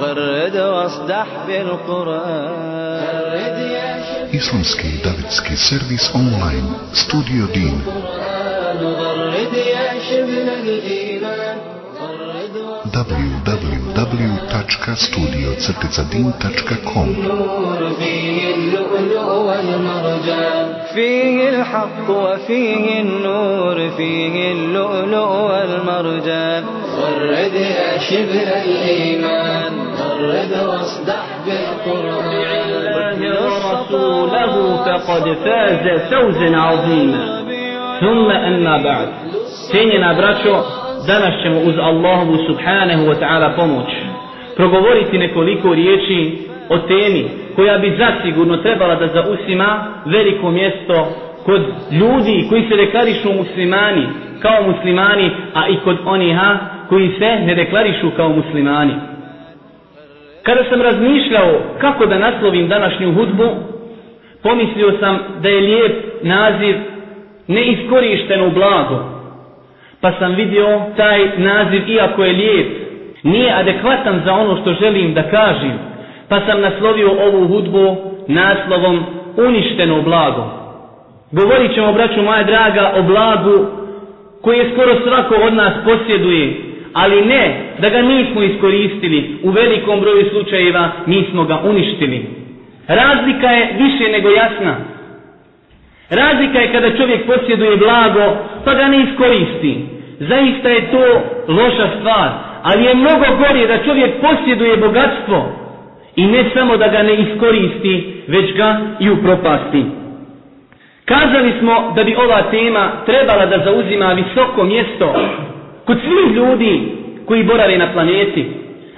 غرد واصدح بالقرآن غرد يا شبل Islamski davetski servis online Studio Din القرآن www.studio-din.com فيه اللؤلؤ والمرجان فيه الحق وفيه النور فيه اللؤلؤ والمرجان. غرد يا شبل الإيمان غرد واصدح بالقرآن. ورسوله فقد فاز فوزا عظيما. ثم أما بعد. cijenjena braćo danas ćemo uz Allahovu subhanahu wa ta'ala pomoć progovoriti nekoliko riječi o temi koja bi zasigurno trebala da zausima veliko mjesto kod ljudi koji se deklarišu muslimani kao muslimani, a i kod oniha koji se ne deklarišu kao muslimani. Kada sam razmišljao kako da naslovim današnju hudbu, pomislio sam da je lijep naziv neiskorišteno blago. Pa sam vidio taj naziv, iako je lijep, nije adekvatan za ono što želim da kažem. Pa sam naslovio ovu hudbu naslovom uništeno blago. Govorit ćemo, braću moja draga, o blagu koje skoro svako od nas posjeduje, ali ne da ga nismo iskoristili, u velikom broju slučajeva mi smo ga uništili. Razlika je više nego jasna. Razlika je kada čovjek posjeduje blago, pa ga ne iskoristi. Zaista je to loša stvar, ali je mnogo gore da čovjek posjeduje bogatstvo i ne samo da ga ne iskoristi, već ga i upropasti. Kazali smo da bi ova tema trebala da zauzima visoko mjesto kod svih ljudi koji borave na planeti,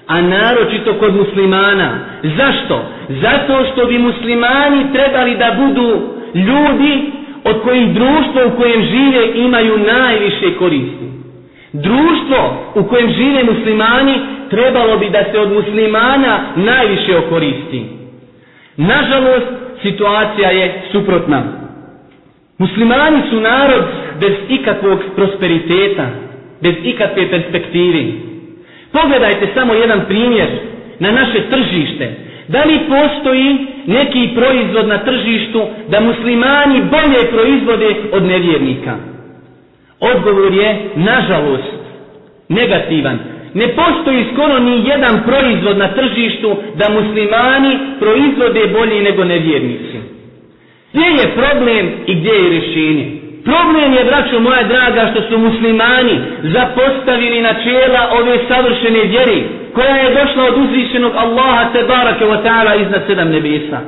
a naročito kod muslimana. Zašto? Zato što bi muslimani trebali da budu ljudi od kojih društvo u kojem žive imaju najviše koristi. Društvo u kojem žive muslimani trebalo bi da se od muslimana najviše okoristi. Nažalost, situacija je suprotna. Muslimani su narod bez ikakvog prosperiteta, bez ikakve perspektive. Pogledajte samo jedan primjer na naše tržište. Da li postoji neki proizvod na tržištu da muslimani bolje proizvode od nevjernika? Odgovor je, nažalost, negativan. Ne postoji skoro ni jedan proizvod na tržištu da muslimani proizvode bolje nego nevjernici. Gdje je problem i gdje je rješenje? Problem je, braćo moja draga, što su muslimani zapostavili načela ove savršene vjeri, koja je došla od uzvišenog Allaha te barake wa ta'ala iznad sedam nebesa.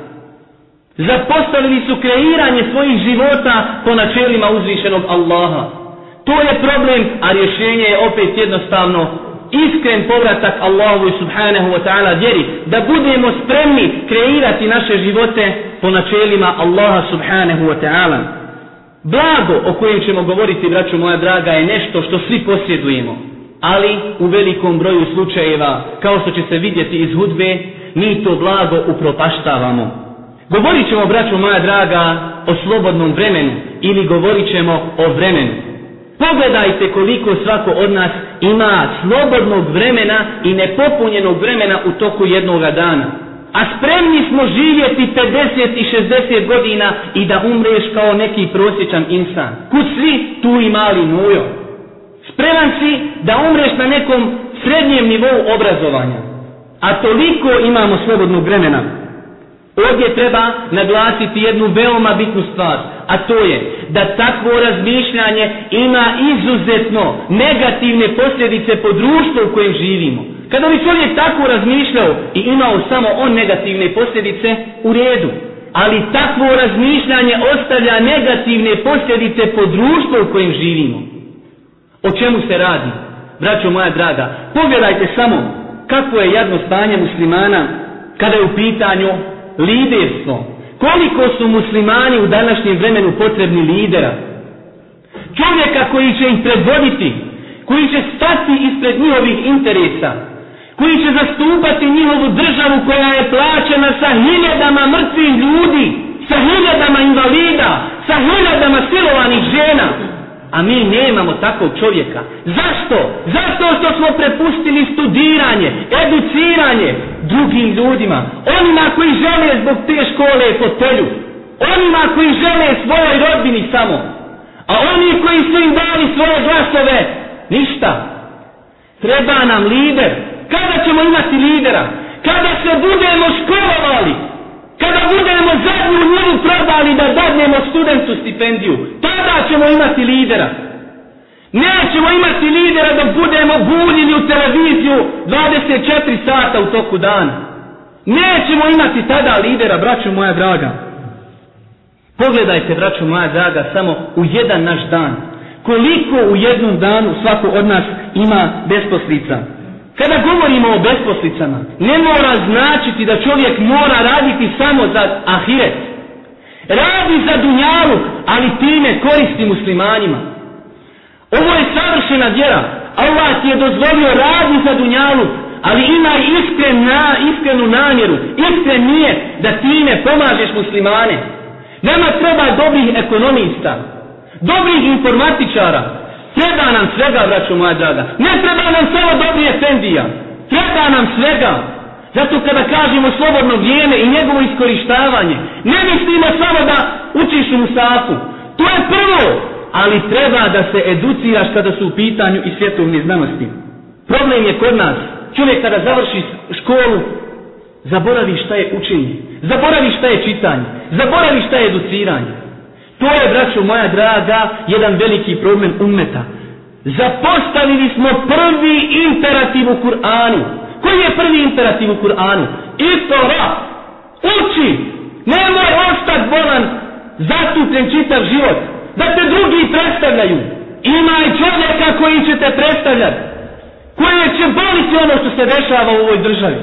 Zapostavili su kreiranje svojih života po načelima uzvišenog Allaha. To je problem, a rješenje je opet jednostavno iskren povratak Allahu subhanahu wa ta'ala vjeri, da budemo spremni kreirati naše živote po načelima Allaha subhanahu wa ta'ala. Blago o kojem ćemo govoriti, braćo moja draga, je nešto što svi posjedujemo. Ali u velikom broju slučajeva, kao što će se vidjeti iz hudbe, mi to blago upropaštavamo. Govorit ćemo, braćo moja draga, o slobodnom vremenu ili govorit ćemo o vremenu. Pogledajte koliko svako od nas ima slobodnog vremena i nepopunjenog vremena u toku jednoga dana. A spremni smo živjeti 50 i 60 godina i da umreš kao neki prosječan insan. Kud svi, tu i mali nujo. Spreman si da umreš na nekom srednjem nivou obrazovanja. A toliko imamo slobodnog vremena. Ovdje treba naglasiti jednu veoma bitnu stvar, a to je da takvo razmišljanje ima izuzetno negativne posljedice po društvu u kojem živimo. Kada bi čovjek tako razmišljao i imao samo on negativne posljedice, u redu. Ali takvo razmišljanje ostavlja negativne posljedice po društvu u kojem živimo. O čemu se radi? Braćo moja draga, pogledajte samo kakvo je jadno stanje muslimana kada je u pitanju liderstvo. Koliko su muslimani u današnjem vremenu potrebni lidera? Čovjeka koji će ih predvoditi, koji će stati ispred njihovih interesa, koji će zastupati njihovu državu koja je plaćena sa hiljadama mrtvih ljudi, sa hiljadama invalida, sa hiljadama silovanih žena. A mi nemamo takvog čovjeka. Zašto? Zato što smo prepustili studiranje, educiranje drugim ljudima. Onima koji žele zbog te škole fotelju. Onima koji žele svojoj rodbini samo. A oni koji su im dali svoje glasove, ništa. Treba nam lider. Kada ćemo imati lidera? Kada se budemo školovali, kada budemo zadnju njivu prodali da dadnemo studentu stipendiju, tada ćemo imati lidera. Nećemo imati lidera dok budemo buljili u televiziju 24 sata u toku dana. Nećemo imati tada lidera, braću moja draga. Pogledajte, braću moja draga, samo u jedan naš dan. Koliko u jednom danu svako od nas ima besposlica. Kada govorimo o besposlicama, ne mora značiti da čovjek mora raditi samo za ahiret. Radi za dunjalu, ali time koristi muslimanima. Ovo je savršena vjera. Allah ti je dozvolio radi za dunjalu, ali ima iskren na, iskrenu namjeru, iskren nije da time pomažeš muslimane. Nama treba dobrih ekonomista, dobrih informatičara, Treba nam svega, braćo moja draga. Ne treba nam samo dobri efendija. Treba nam svega. Zato kada kažemo slobodno vrijeme i njegovo iskorištavanje, ne mislimo samo da učiš u Musafu. To je prvo. Ali treba da se educiraš kada su u pitanju i svjetovne znanosti. Problem je kod nas. Čovjek kada završi školu, zaboravi šta je učenje. Zaboravi šta je čitanje. Zaboravi šta je educiranje. To je, braćo moja draga, jedan veliki problem ummeta. Zapostavili smo prvi imperativ u Kur'anu. Koji je prvi imperativ u Kur'anu? Istora. Uči. Nemoj ostati bolan zastupljen čitav život. Da te drugi predstavljaju. Imaj čovjeka koji će te predstavljati. Koji će boliti ono što se dešava u ovoj državi.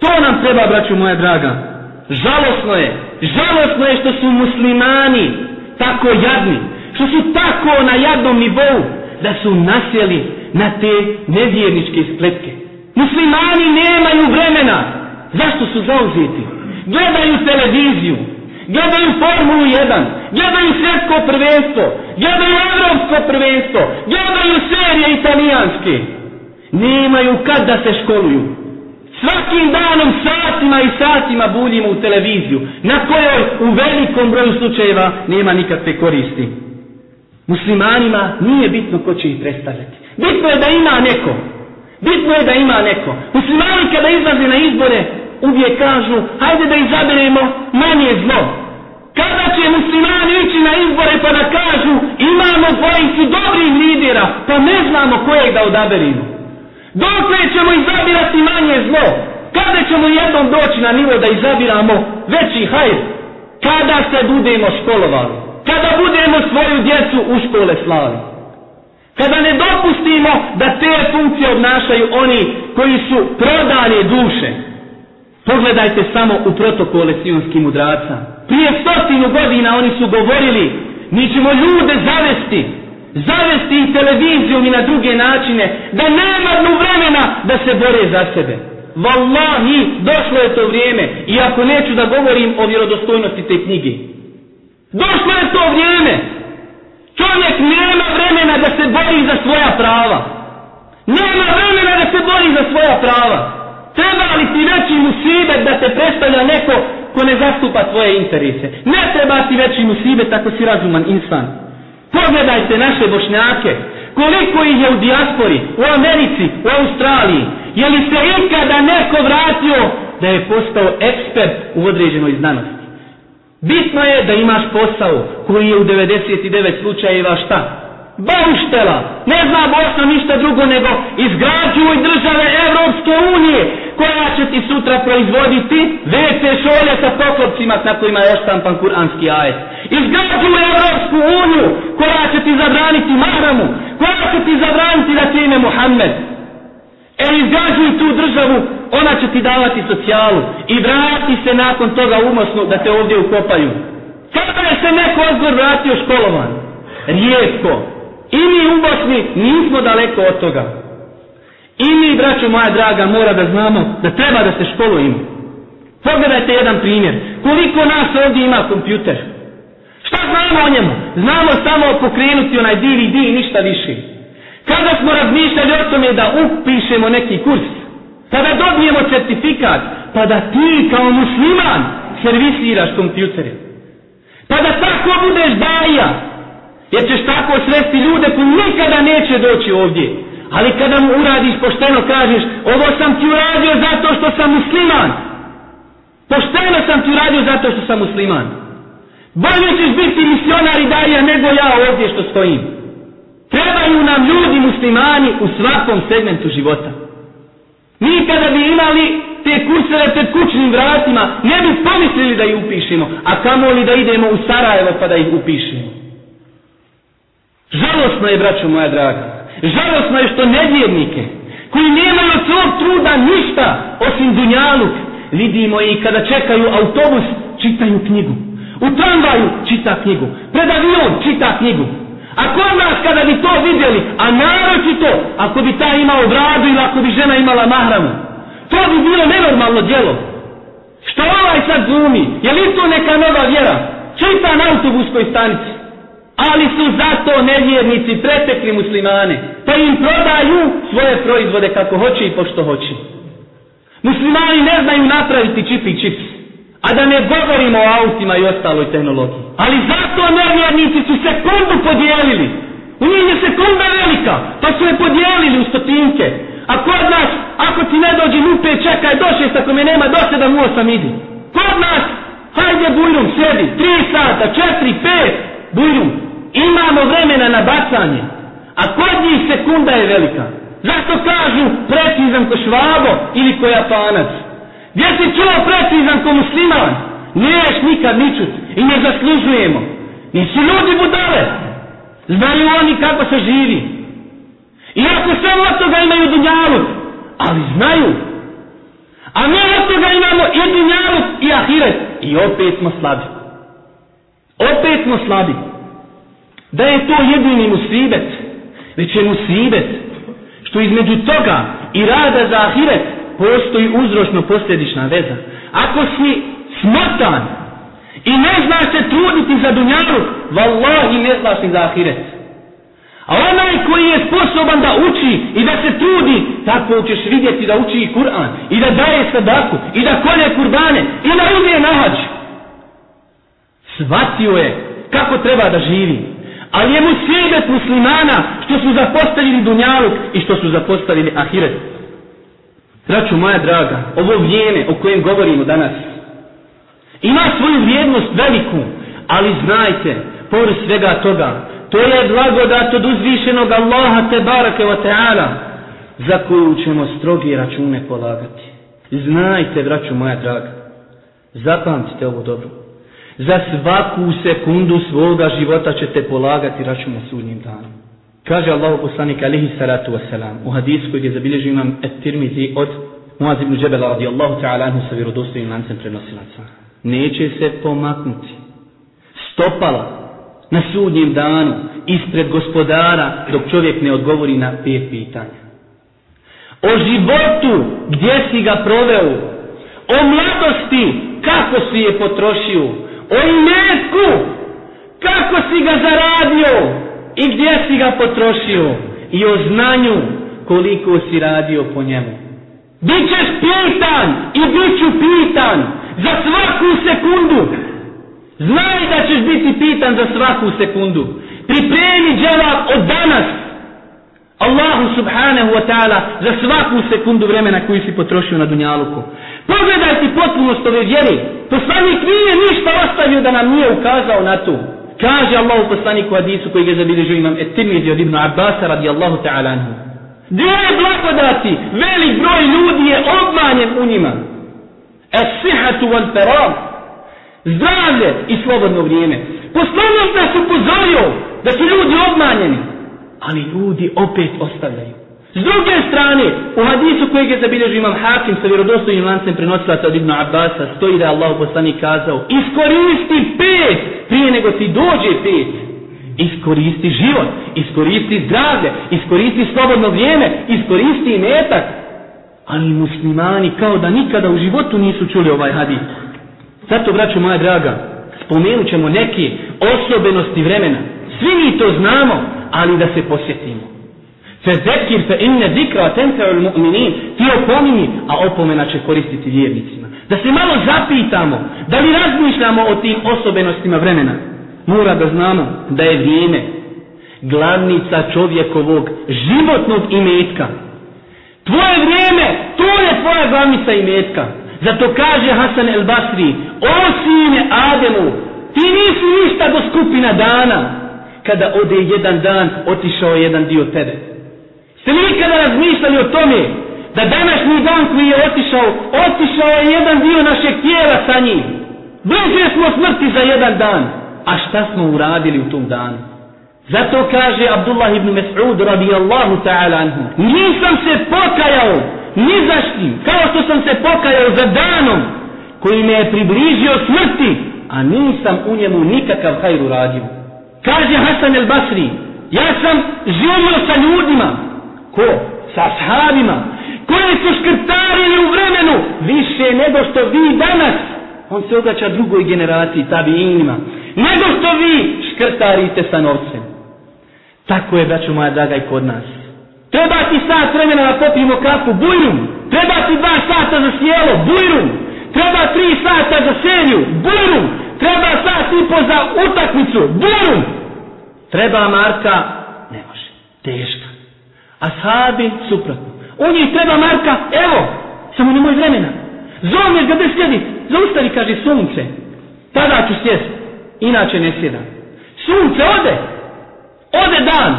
To nam treba, braću moja draga. Žalosno je Žalostno je što su muslimani tako jadni, što su tako na jadnom nivou, da su nasjeli na te nevjerničke spletke. Muslimani nemaju vremena. Zašto su zauzeti? Gledaju televiziju, gledaju Formulu 1, gledaju svjetsko prvenstvo, gledaju evropsko prvenstvo, gledaju serije italijanske. Nemaju kad da se školuju. Svakim danom satima i satima buljimo u televiziju, na kojoj u velikom broju slučajeva nema nikakve koristi. Muslimanima nije bitno ko će ih predstavljati. Bitno je da ima neko. Bitno je da ima neko. Muslimani kada izlaze na izbore uvijek kažu hajde da izaberemo manje zlo. Kada će muslimani ići na izbore pa da kažu imamo dvojicu dobrih lidera pa ne znamo kojeg da odaberimo. Dokle ćemo izabirati manje zlo? Kada ćemo jednom doći na nivo da izabiramo veći hajr? Kada se budemo školovali? Kada budemo svoju djecu u škole slali? Kada ne dopustimo da te funkcije obnašaju oni koji su prodane duše? Pogledajte samo u protokole sionskih mudraca. Prije stotinu godina oni su govorili mi ćemo ljude zavesti zavesti i televizijom i na druge načine, da nema da se bore za sebe. Wallahi, došlo je to vrijeme, iako neću da govorim o vjerodostojnosti te knjige. Došlo je to vrijeme. Čovjek nema vremena da se bori za svoja prava. Nema vremena da se bori za svoja prava. Treba li ti veći musibet da te predstavlja neko ko ne zastupa tvoje interese? Ne treba ti veći musibet ako si razuman insan. Pogledajte naše bošnjake, koliko ih je u dijaspori, u Americi, u Australiji. Je li se ikada neko vratio da je postao ekspert u određenoj znanosti? Bitno je da imaš posao koji je u 99 slučajeva šta? Bauštela. Ne zna Bosna ništa drugo nego izgrađuj države Evropske unije koja će ti sutra proizvoditi WC šolje sa poklopcima na kojima je oštampan kuranski ajet. Izgrađuj Evropsku uniju koja će ti zabraniti mahramu, koja će ti zabraniti da ti ime Muhammed. E izgrađuj tu državu ona će ti davati socijalu i vrati se nakon toga umosnu da te ovdje ukopaju. Kada je se neko odgor vratio školovan? Rijetko. I mi u Bosni nismo daleko od toga. I mi, braćo moja draga, mora da znamo da treba da se školujemo. Pogledajte jedan primjer. Koliko nas ovdje ima kompjuter? Šta znamo o njemu? Znamo samo pokrenuti onaj DVD i ništa više. Kada smo razmišljali o tome da upišemo neki kurs, pa da dobijemo certifikat, pa da ti kao musliman servisiraš kompjutere. Pa da tako budeš daja, jer ćeš tako svesti ljude koji nikada neće doći ovdje. Ali kada mu uradiš pošteno, kažeš, ovo sam ti uradio zato što sam musliman. Pošteno sam ti uradio zato što sam musliman. Bolje ćeš biti misionar i daja nego ja ovdje što stojim. Trebaju nam ljudi muslimani u svakom segmentu života. Mi kada bi imali te kurseve pred kućnim vratima, ne bi pomislili da ih upišemo, a kamoli da idemo u Sarajevo pa da ih upišemo. Žalosno je, braćo moja draga, žalosno je što nevjernike, koji nemaju svog truda ništa osim dunjalu, vidimo i kada čekaju autobus, čitaju knjigu. U tramvaju čita knjigu. Pred avion čita knjigu. A kod nas kada bi to vidjeli, a naročito ako bi ta imao bradu ili ako bi žena imala mahramu, to bi bilo nenormalno djelo. Što ovaj sad glumi? Je li to neka nova vjera? Čita na autobuskoj stanici. Ali su zato nevjernici pretekli muslimane. Pa im prodaju svoje proizvode kako hoće i pošto hoće. Muslimani ne znaju napraviti čip i čips. A da ne govorimo o autima i ostaloj tehnologiji. Ali zato nevjernici su sekundu podijelili. U njih je sekunda velika, pa su je podijelili u stotinke. A kod nas, ako ti ne dođe lupe, čekaj do šest, ako me nema do sedam, u osam idi. Kod nas, hajde bujrum, sjedi, tri sata, četiri, pet, bujrum. Imamo vremena na bacanje. A kod njih sekunda je velika. Zašto kažu precizan ko švabo ili ko japanac? Gdje si čuo precizan ko musliman? Niješ nikad ničut i ne zaslužujemo. Nisu ljudi budale. Znaju oni kako se živi. Iako sve od toga imaju dunjalu, ali znaju. A mi od toga imamo i dunjalu i ahiret. I opet smo slabi. Opet smo slabi. Da je to jedini musibet, već je musibet, što između toga i rada za ahiret postoji uzročno posljedična veza. Ako si smrtan i ne znaš se truditi za dunjalu, vallahi ne znaš ni za ahiret. A onaj koji je sposoban da uči i da se trudi, tako ćeš vidjeti da uči i Kur'an, i da daje sadaku, i da kolje kurbane, i da ide na hađ. Svatio je kako treba da živi. Ali je mu svijet muslimana što su zapostavili dunjaluk i što su zapostavili ahiret. Braću moja draga, ovo vrijeme o kojem govorimo danas ima svoju vrijednost veliku, ali znajte, pored svega toga, to je blagodat od uzvišenog Allaha te barake wa ta'ala, za koju ćemo strogi račune polagati. Znajte, braću moja draga, zapamtite ovo dobro. Za svaku sekundu svoga života ćete polagati račun na sudnjim danom. Kaže Allah poslanik alihi salatu wasalam u hadisu koji je zabilježio imam et-tirmizi od Muaz ibn Džebela radijallahu ta'ala anhu sa vjerodostojnim lancem prenosilaca. Neće se pomaknuti stopala na sudnjem danu ispred gospodara dok čovjek ne odgovori na pet pitanja. O životu gdje si ga proveo, o mladosti kako si je potrošio, o imetku kako si ga zaradio, i gdje si ga potrošio i o znanju koliko si radio po njemu. Bićeš pitan i bit ću pitan za svaku sekundu. Znaj da ćeš biti pitan za svaku sekundu. Pripremi dželab od danas. Allahu subhanahu wa ta'ala za svaku sekundu vremena koju si potrošio na dunjaluku. Pogledaj ti potpunost ove vjeri. Poslanik nije ništa ostavio da nam nije ukazao na to. Kaže Allah u poslaniku hadisu koji ga zabilježio imam et-Tirmizi od Ibnu Abbasa radijallahu ta'ala anhu. Dvije blagodati, velik broj ljudi je obmanjen u njima. Es-sihatu wal feram. Zdravlje i slobodno vrijeme. Poslanik nas upozorio da su ljudi obmanjeni. Ali ljudi opet ostavljaju. S druge strane, u hadisu kojeg je zabilježio imam Hakim sa vjerodostojnim lancem prenosilaca od Ibn Abbasa stoji da je Allah poslanik kazao iskoristi pet prije nego ti dođe pet. Iskoristi život, iskoristi zdravlje, iskoristi slobodno vrijeme, iskoristi metak. Ali muslimani kao da nikada u životu nisu čuli ovaj hadis. Zato, braću moja draga, spomenut ćemo neke osobenosti vremena. Svi mi to znamo, ali da se posjetimo. Fezekir fe inne zikra tenfe'ul mu'minin. Ti opomini, a opomena će koristiti vjernicima. Da se malo zapitamo, da li razmišljamo o tim osobenostima vremena. Mora da znamo da je vrijeme glavnica čovjekovog životnog imetka. Tvoje vrijeme, to je tvoja glavnica imetka. Zato kaže Hasan el Basri, o sine Ademu, ti nisi ništa do skupina dana. Kada ode jedan dan, otišao je jedan dio tebe. Ste li ikada razmišljali o tome da današnji dan koji je otišao, otišao je jedan dio našeg tijela sa njim. Bliže smo smrti za jedan dan. A šta smo uradili u tom danu? Zato kaže Abdullah ibn Mas'ud radijallahu ta'ala anhu. Nisam se pokajao ni za kao što sam se pokajao za danom koji me je približio smrti, a nisam u njemu nikakav hajr uradio. Kaže Hasan el Basri, ja sam živio sa ljudima Ko? Sa ashabima. Koji su škrtarili u vremenu više nego što vi danas. On se obraća drugoj generaciji, inima. Nego što vi škrtarite sa novcem. Tako je, braću moja draga, i kod nas. Treba ti sat vremena da popijemo kafu, bujrum. Treba ti dva sata za sjelo, bujrum. Treba tri sata za seriju, bujrum. Treba sat i po za utakmicu, bujrum. Treba Marka, ne može, teška. A sahabi suprotno. On je treba Marka, evo, samo nemoj vremena. Zovneš ga gdje sjedi, zaustavi, kaže sunce. Tada ću sjest, inače ne sjedam. Sunce ode, ode dan.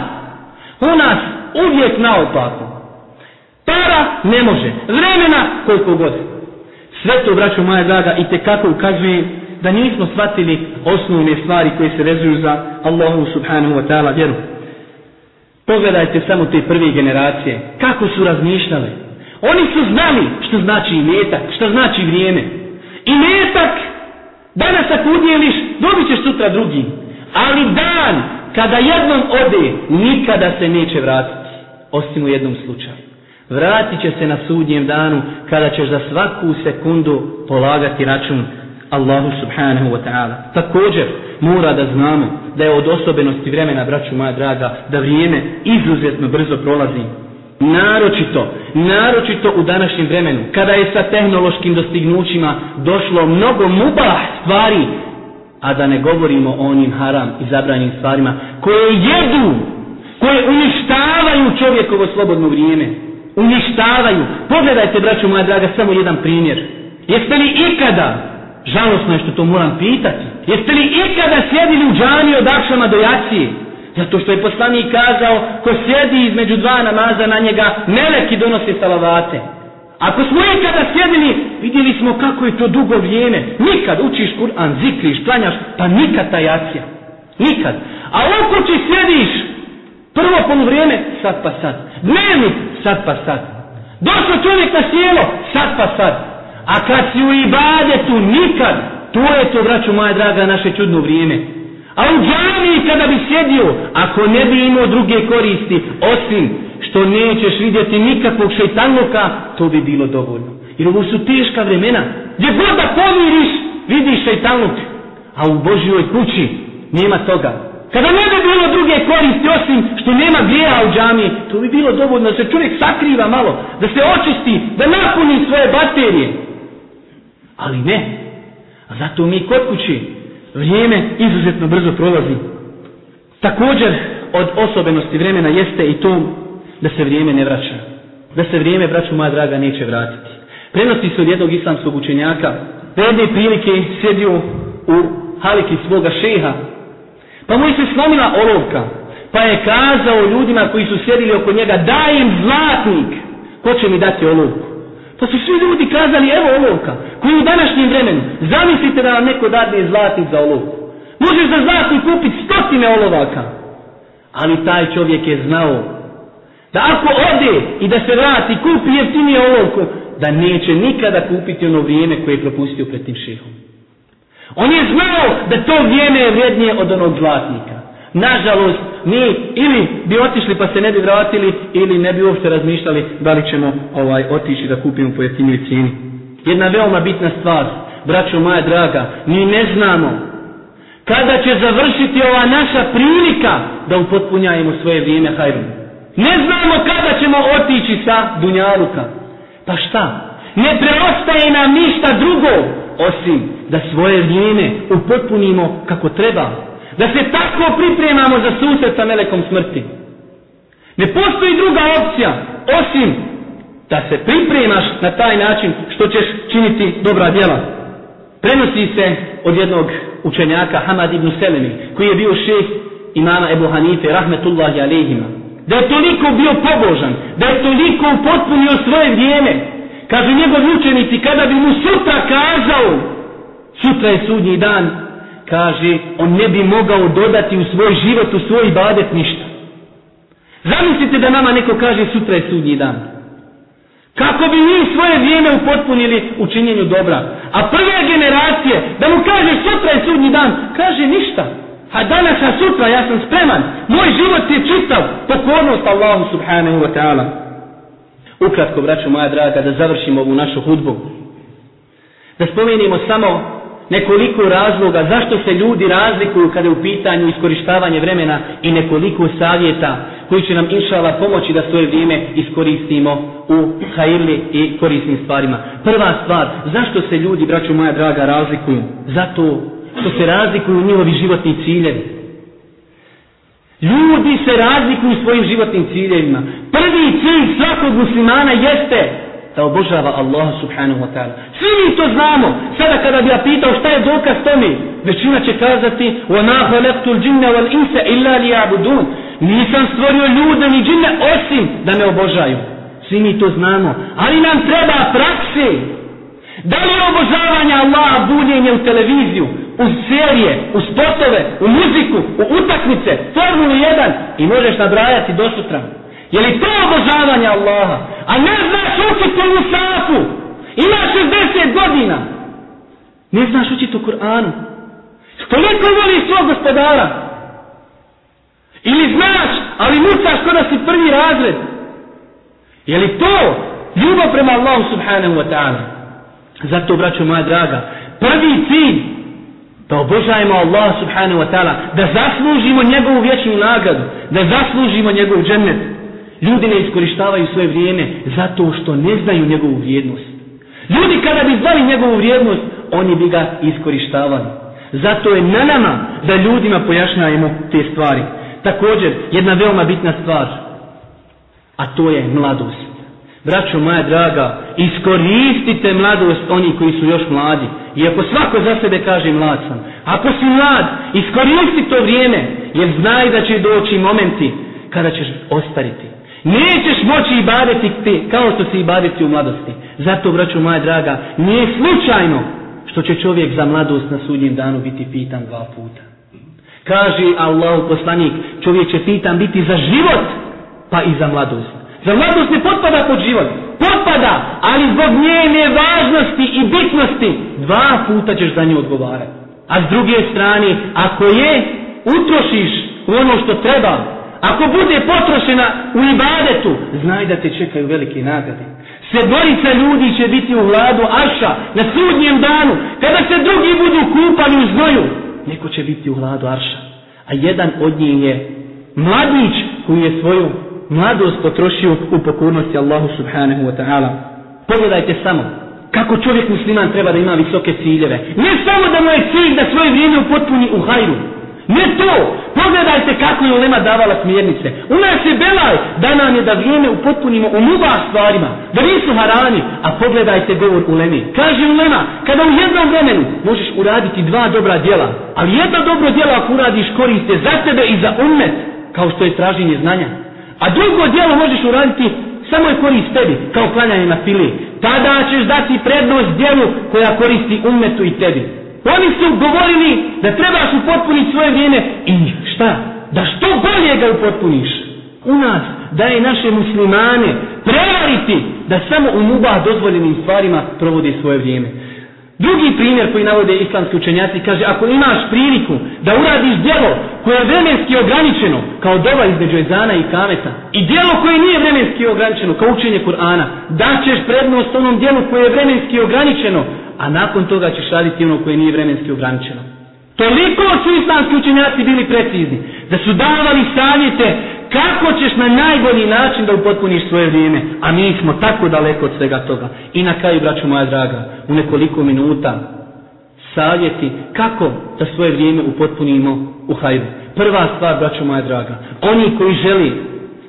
U nas uvijek naopako. Para ne može, vremena koliko god. Sve to, braćo moja draga, i kako ukazuje da nismo shvatili osnovne stvari koje se vezuju za Allahu subhanahu wa ta'ala vjeru. Pogledajte samo te prve generacije. Kako su razmišljale. Oni su znali što znači imetak, što znači vrijeme. Imetak, danas ako udjeliš, dobit ćeš sutra drugi. Ali dan, kada jednom ode, nikada se neće vratiti. Osim u jednom slučaju. Vratit će se na sudnjem danu, kada ćeš za svaku sekundu polagati račun Allahu subhanahu wa ta'ala. Također, mora da znamo da je od osobenosti vremena, braću moja draga, da vrijeme izuzetno brzo prolazi. Naročito, naročito u današnjem vremenu, kada je sa tehnološkim dostignućima došlo mnogo mubah stvari, a da ne govorimo o onim haram i zabranjenim stvarima, koje jedu, koje uništavaju čovjekovo slobodno vrijeme. Uništavaju. Pogledajte, braću moja draga, samo jedan primjer. Jeste li ikada Žalosno je što to moram pitati. Jeste li ikada sjedili u džani od akšama do jacije? Zato što je poslanik kazao, ko sjedi između dva namaza na njega, meleki donose salavate. Ako smo ikada sjedili, vidjeli smo kako je to dugo vrijeme. Nikad učiš Kur'an, zikriš, klanjaš, pa nikad ta jacija. Nikad. A u kući sjediš, prvo polovrijeme, sad pa sad. Dnevnik, sad pa sad. Došao čovjek na sjelo, sad pa sad. A kad si u ibadetu nikad, to je to, braću moja draga, naše čudno vrijeme. A u džami kada bi sjedio, ako ne bi imao druge koristi, osim što nećeš vidjeti nikakvog šeitanluka, to bi bilo dovoljno. Jer ovo su teška vremena. Gdje god da pomiriš, vidiš šeitanluk. A u Božjoj kući nema toga. Kada ne bi bilo druge koristi osim što nema grijeha u džami, to bi bilo dovoljno da se čovjek sakriva malo, da se očisti, da napuni svoje baterije. Ali ne. Zato mi kod kući vrijeme izuzetno brzo prolazi. Također od osobenosti vremena jeste i to da se vrijeme ne vraća. Da se vrijeme, braću moja draga, neće vratiti. Prenosi se od jednog islamskog učenjaka. Da jedne prilike sjedio u haliki svoga šeha. Pa mu je se slomila olovka. Pa je kazao ljudima koji su sjedili oko njega, daj im zlatnik. Ko će mi dati olovku? Pa su svi ljudi kazali, evo olovka, koji u današnjem vremenu, zamislite da vam neko dadne zlatnik za olovku. Možeš za zlatnik kupiti stotine olovaka. Ali taj čovjek je znao Da ako ode i da se vrati, kupi jeftinije olovku, da neće nikada kupiti ono vrijeme koje je propustio pred tim šehom. On je znao da to vrijeme je vrijednije od onog zlatnika. Nažalost, mi ili bi otišli pa se ne bi vratili, ili ne bi uopšte razmišljali da li ćemo ovaj otići da kupimo po jeftinijoj cijeni. Jedna veoma bitna stvar, braćo moja draga, mi ne znamo kada će završiti ova naša prilika da upotpunjajemo svoje vrijeme hajrom. Ne znamo kada ćemo otići sa Dunjaluka. Pa šta? Ne preostaje nam ništa drugo osim da svoje vrijeme upotpunimo kako treba. Da se tako pripremamo za susret sa melekom smrti. Ne postoji druga opcija osim da se pripremaš na taj način što ćeš činiti dobra djela. Prenosi se od jednog učenjaka Hamad ibn Selemi koji je bio šest imama Ebu Hanife rahmetullahi alejhima. Da je toliko bio pobožan, da je toliko upotpunio svoje vrijeme. Kažu njegovi učenici kada bi mu sutra kazao sutra je sudnji dan kaže on ne bi mogao dodati u svoj život, u svoj ibadet ništa. Zamislite da nama neko kaže sutra je sudnji dan. Kako bi mi svoje vrijeme upotpunili u činjenju dobra. A prve generacije, da mu kaže sutra je sudnji dan, kaže ništa. A danas, a sutra, ja sam spreman. Moj život je čitav. Pokornost Allahu subhanahu wa ta'ala. Ukratko, braćo moja draga, da završimo ovu našu hudbu. Da spomenimo samo nekoliko razloga zašto se ljudi razlikuju kada je u pitanju iskorištavanje vremena i nekoliko savjeta koji će nam inšala pomoći da svoje vrijeme iskoristimo u hajirli i korisnim stvarima. Prva stvar, zašto se ljudi, braću moja draga, razlikuju? Zato što se razlikuju njihovi životni ciljevi. Ljudi se razlikuju svojim životnim ciljevima. Prvi cilj svakog muslimana jeste da obožava Allaha subhanahu wa ta'ala. Svi mi to znamo. Sada kada bi ja pitao šta je dokaz tome, većina će kazati وَمَا خَلَقْتُ الْجِنَّ وَالْإِنْسَ إِلَّا لِيَعْبُدُونَ Nisam stvorio ljude ni džine osim da me obožaju. Svi mi to znamo. Ali nam treba prakse. Da li je obožavanje Allaha buljenje u televiziju, u serije, u sportove, u muziku, u utakmice, Formulu 1 i možeš nabrajati do sutra. Je li to obožavanje Allaha? A ne znaš učiti u Musafu. Imaš 60 godina. Ne znaš učiti u Kur'anu. Koliko voliš svog gospodara? Ili znaš, ali mucaš kod da si prvi razred. Je li to ljubav prema Allahu subhanahu wa ta'ala? Zato, braćo moja draga, prvi cilj da obožajemo Allah subhanahu wa ta'ala, da zaslužimo njegovu vječnu nagradu, da zaslužimo njegov džennet. Ljudi ne iskorištavaju svoje vrijeme zato što ne znaju njegovu vrijednost. Ljudi kada bi znali njegovu vrijednost, oni bi ga iskorištavali. Zato je na nama da ljudima pojašnjajemo te stvari. Također, jedna veoma bitna stvar, a to je mladost. Braćo moja draga, iskoristite mladost oni koji su još mladi. Iako svako za sebe kaže mlad sam. Ako si mlad, iskoristi to vrijeme, jer znaj da će doći momenti kada ćeš ostariti. Nećeš moći ibadeti kao što si ibadeti u mladosti. Zato, braćo moja draga, nije slučajno što će čovjek za mladost na sudnjem danu biti pitan dva puta. Kaže Allah poslanik, čovjek će pitan biti za život, pa i za mladost. Za mladost ne potpada pod život. Potpada, ali zbog njene važnosti i bitnosti dva puta ćeš za nju odgovarati. A s druge strane, ako je utrošiš ono što treba, ako bude potrošena u ibadetu, znaj da te čekaju velike nagrade. Sedmorica ljudi će biti u vladu Aša na sudnjem danu. Kada se drugi budu kupali u znoju, neko će biti u vladu Arša. A jedan od njih je mladić koji je svoju mladost potrošio u pokornosti Allahu subhanahu wa ta'ala. Pogledajte samo kako čovjek musliman treba da ima visoke ciljeve. Ne samo da mu je cilj da svoje vrijeme upotpuni u hajru. Ne to! Pogledajte kako je Ulema davala smjernice. U nas je belaj da nam je da vrijeme upotpunimo u muba stvarima. Da nisu harani. A pogledajte govor Ulemi. Kaže Ulema, kada u jednom vremenu možeš uraditi dva dobra djela, ali jedno dobro djelo ako uradiš koriste za tebe i za umet, kao što je traženje znanja. A drugo djelo možeš uraditi samo je korist tebi, kao klanjanje na fili. Tada ćeš dati prednost djelu koja koristi umetu i tebi. Oni su govorili da trebaš upotpuniti svoje vrijeme i šta? Da što bolje ga upotpuniš. u nas da je naše muslimane prevariti da samo u mubah dozvoljenim stvarima provodi svoje vrijeme. Drugi primjer koji navode islamski učenjaci kaže ako imaš priliku da uradiš djelo koje je vremenski ograničeno kao doba između ezana i kameta i djelo koje nije vremenski ograničeno kao učenje Kur'ana daćeš prednost onom djelu koje je vremenski ograničeno a nakon toga ćeš raditi ono koje nije vremenski ograničeno. Toliko su islamski učenjaci bili precizni da su davali savjete kako ćeš na najbolji način da upotpuniš svoje vrijeme. A mi smo tako daleko od svega toga. I na kraju, braću moja draga, u nekoliko minuta savjeti kako da svoje vrijeme upotpunimo u hajdu. Prva stvar, braću moja draga, oni koji želi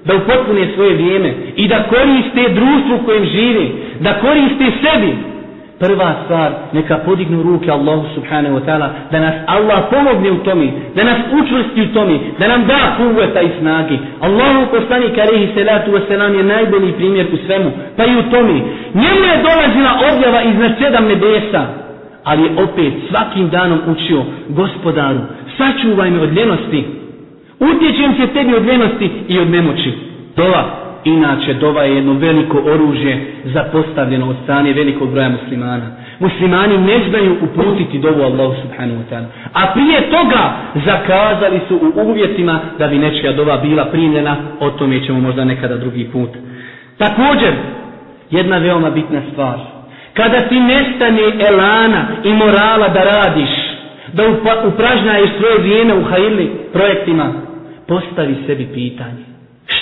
da upotpune svoje vrijeme i da koriste društvu u kojem živi, da koriste sebi, Prva stvar, neka podignu ruke Allahu subhanahu wa ta'ala, da nas Allah pomogne u tomi, da nas učvrsti u tomi, da nam da kuvveta i snagi. Allahu poslanik alaihi salatu wa salam je najbolji primjer u svemu, pa i u tomi. Njemu je dolazila objava iznad sedam nebesa, ali je opet svakim danom učio gospodaru, sačuvaj me od ljenosti, utječem se tebi od ljenosti i od nemoći. Dova, Inače, dova je jedno veliko oružje zapostavljeno od strane velikog broja muslimana. Muslimani ne znaju uputiti dovu Allahu subhanahu wa ta'ala. A prije toga zakazali su u uvjetima da bi nečija dova bila primljena, o tome ćemo možda nekada drugi put. Također, jedna veoma bitna stvar. Kada ti nestane elana i morala da radiš, da upražnjaješ svoje vrijeme u hajili projektima, postavi sebi pitanje.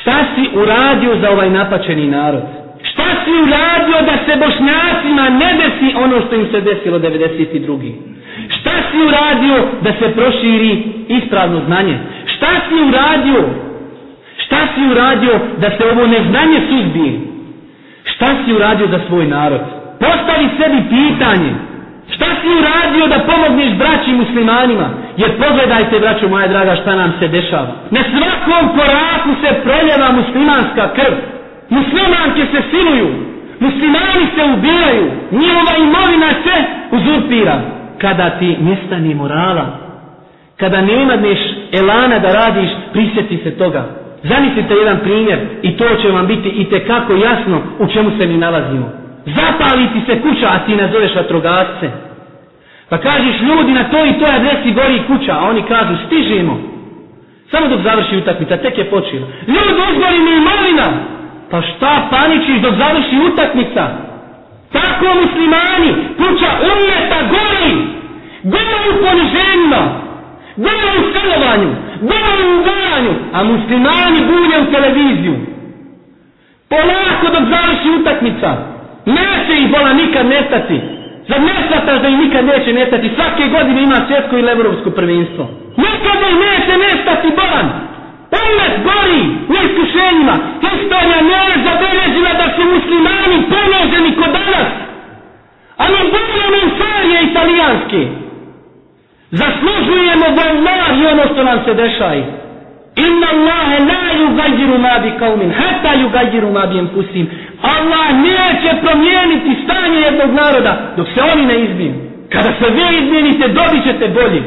Šta si uradio za ovaj napačeni narod? Šta si uradio da se bošnjacima ne desi ono što im se desilo 92. Šta si uradio da se proširi ispravno znanje? Šta si uradio? Šta si uradio da se ovo neznanje suzbije? Šta si uradio za svoj narod? Postavi sebi pitanje. Šta si uradio da pomogneš braći muslimanima? Jer pogledajte, braćo moja draga, šta nam se dešava. Na svakom koraku se proljeva muslimanska krv. Muslimanke se siluju. Muslimani se ubijaju. Njihova imovina se uzurpira. Kada ti nestane morala, kada ne imadneš elana da radiš, prisjeti se toga. Zamislite jedan primjer i to će vam biti i kako jasno u čemu se mi nalazimo. Zapali ti se kuća, a ti nazoveš vatrogasce. Pa kažeš ljudi na toj i toj adresi gori kuća, a oni kažu stižemo. Samo dok završi utakmica, tek je počela. Ljudi izgori mi imovina. Pa šta paničiš dok završi utakmica? Tako muslimani, kuća umeta gori. Gori u poniženjima. Gori u stelovanju. Gori u ugaranju. A muslimani bulje u televiziju. Polako dok završi utakmica. Neće ih bola nikad nestati. Zar ne shvataš da ih nikad neće nestati? Svake godine ima svjetsko ili evropsko prvenstvo. Nikad ih neće nestati bolan. Umet gori u iskušenjima. Historija ne je zabeležila da su muslimani položeni kod danas. A mi budemo serije italijanske. Zaslužujemo i ono što nam se dešaje. Inna Allahe la yugajiru ma bi kaumin, hata yugajiru ma bi. Allah neće promijeniti stanje jednog naroda dok se oni ne izmiju. Kada se vi izmijenite, dobit ćete bolji.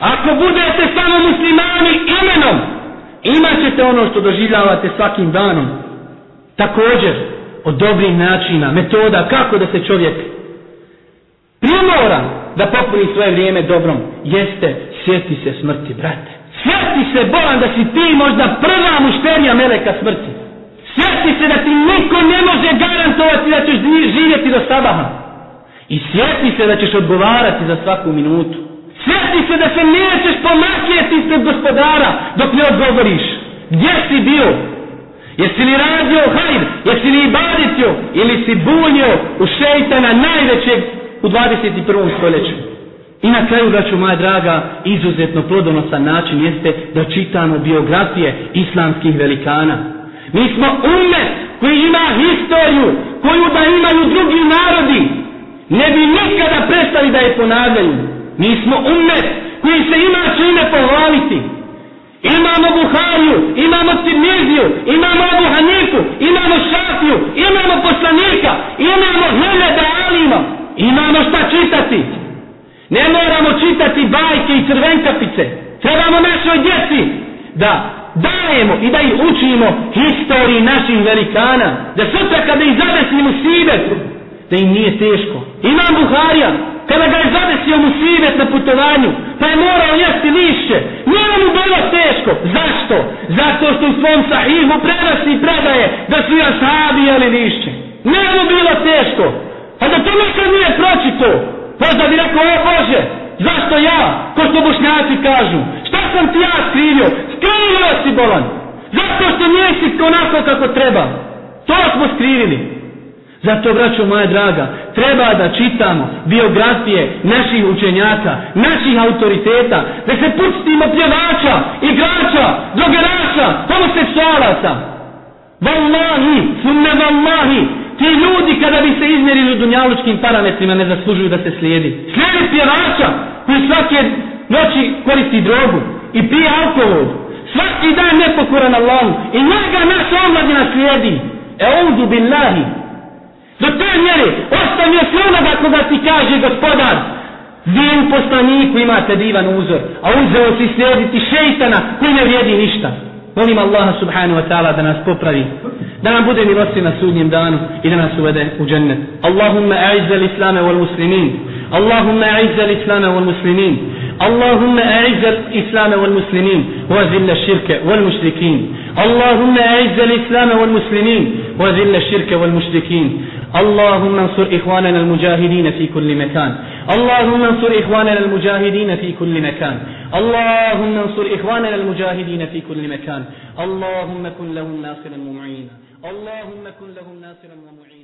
Ako budete samo muslimani imenom, imat ćete ono što doživljavate svakim danom. Također, od dobrih načina, metoda kako da se čovjek primora da popuni svoje vrijeme dobrom, jeste sjeti se smrti, brate. Sjeti se, bolan, da si ti možda prva mušterija meleka smrti. Sjeti se da ti niko ne može garantovati da ćeš živjeti do sabaha. I sjeti se da ćeš odgovarati za svaku minutu. Sjeti se da se nećeš pomakjeti ispred gospodara dok ne odgovoriš. Gdje si bio? Jesi li radio hajr? Jesi li ibaditio? Ili si bunio u šeitana najvećeg u 21. stoljeću? I na kraju, braću moja draga, izuzetno plodonosan način jeste da čitamo biografije islamskih velikana. Mi smo umet koji ima historiju, koju da imaju drugi narodi. Ne bi nikada prestali da je ponavljaju. Mi smo umet koji se ima čime pohvaliti. Imamo Buhariju, imamo Tirmiziju, imamo Abu imamo Šafiju, imamo poslanika, imamo hiljada alima. Imamo šta čitati. Ne moramo čitati bajke i crvenkapice. Trebamo našoj djeci da dajemo i da ih učimo historiji naših velikana. Da sutra kada ih zadesi musibet, da im nije teško. Imam Buharija, kada ga je zadesio musibet na putovanju, pa je morao jesti lišće, nije mu bilo teško. Zašto? Zato što u svom sahihu prenosi predaje da su ashabi jeli lišće. Nije mu bilo teško. A da to nikad nije pročito. Možda bi rekao, o Bože, zašto ja? Ko što bošnjaci kažu. Šta sam ti ja skrivio? Skrivio si bolan. Zato što nisi onako kako treba. To smo skrivili. Zato, braćo moja draga, treba da čitamo biografije naših učenjaka, naših autoriteta, da se pustimo pjevača, igrača, drogerača, homoseksualaca. Wallahi, sunne wallahi, ti ljudi kada bi se izmjerili u dunjalučkim parametrima ne zaslužuju da se slijedi. Slijedi pjevača koji svake noći koristi drogu i pije alkohol. Svaki dan nepokoran Allahu i njega naša omladina slijedi. Eudu billahi. Do te mjere ostavio se onoga koga ti kaže gospodar. Vi u poslaniku imate divan uzor, a uzeo si slijediti šeitana koji ne vrijedi ništa. Molim Allaha subhanahu wa ta'ala da nas popravi, da nam bude milosti na sudnjem danu i da nas uvede u džennet. Allahumma a'izza l-islame wal muslimin. A'izza l-islame wal muslimin. اللهم أعز الإسلام والمسلمين. وذل الشرك والمشركين. اللهم أعز الإسلام والمسلمين. وذل الشرك والمشركين. اللهم انصر إخواننا المجاهدين في كل مكان. اللهم انصر إخواننا المجاهدين في كل مكان. اللهم انصر إخواننا المجاهدين في كل مكان. اللهم كن لهم ناصرا ومعينا. اللهم كن لهم ناصرا ومعينا.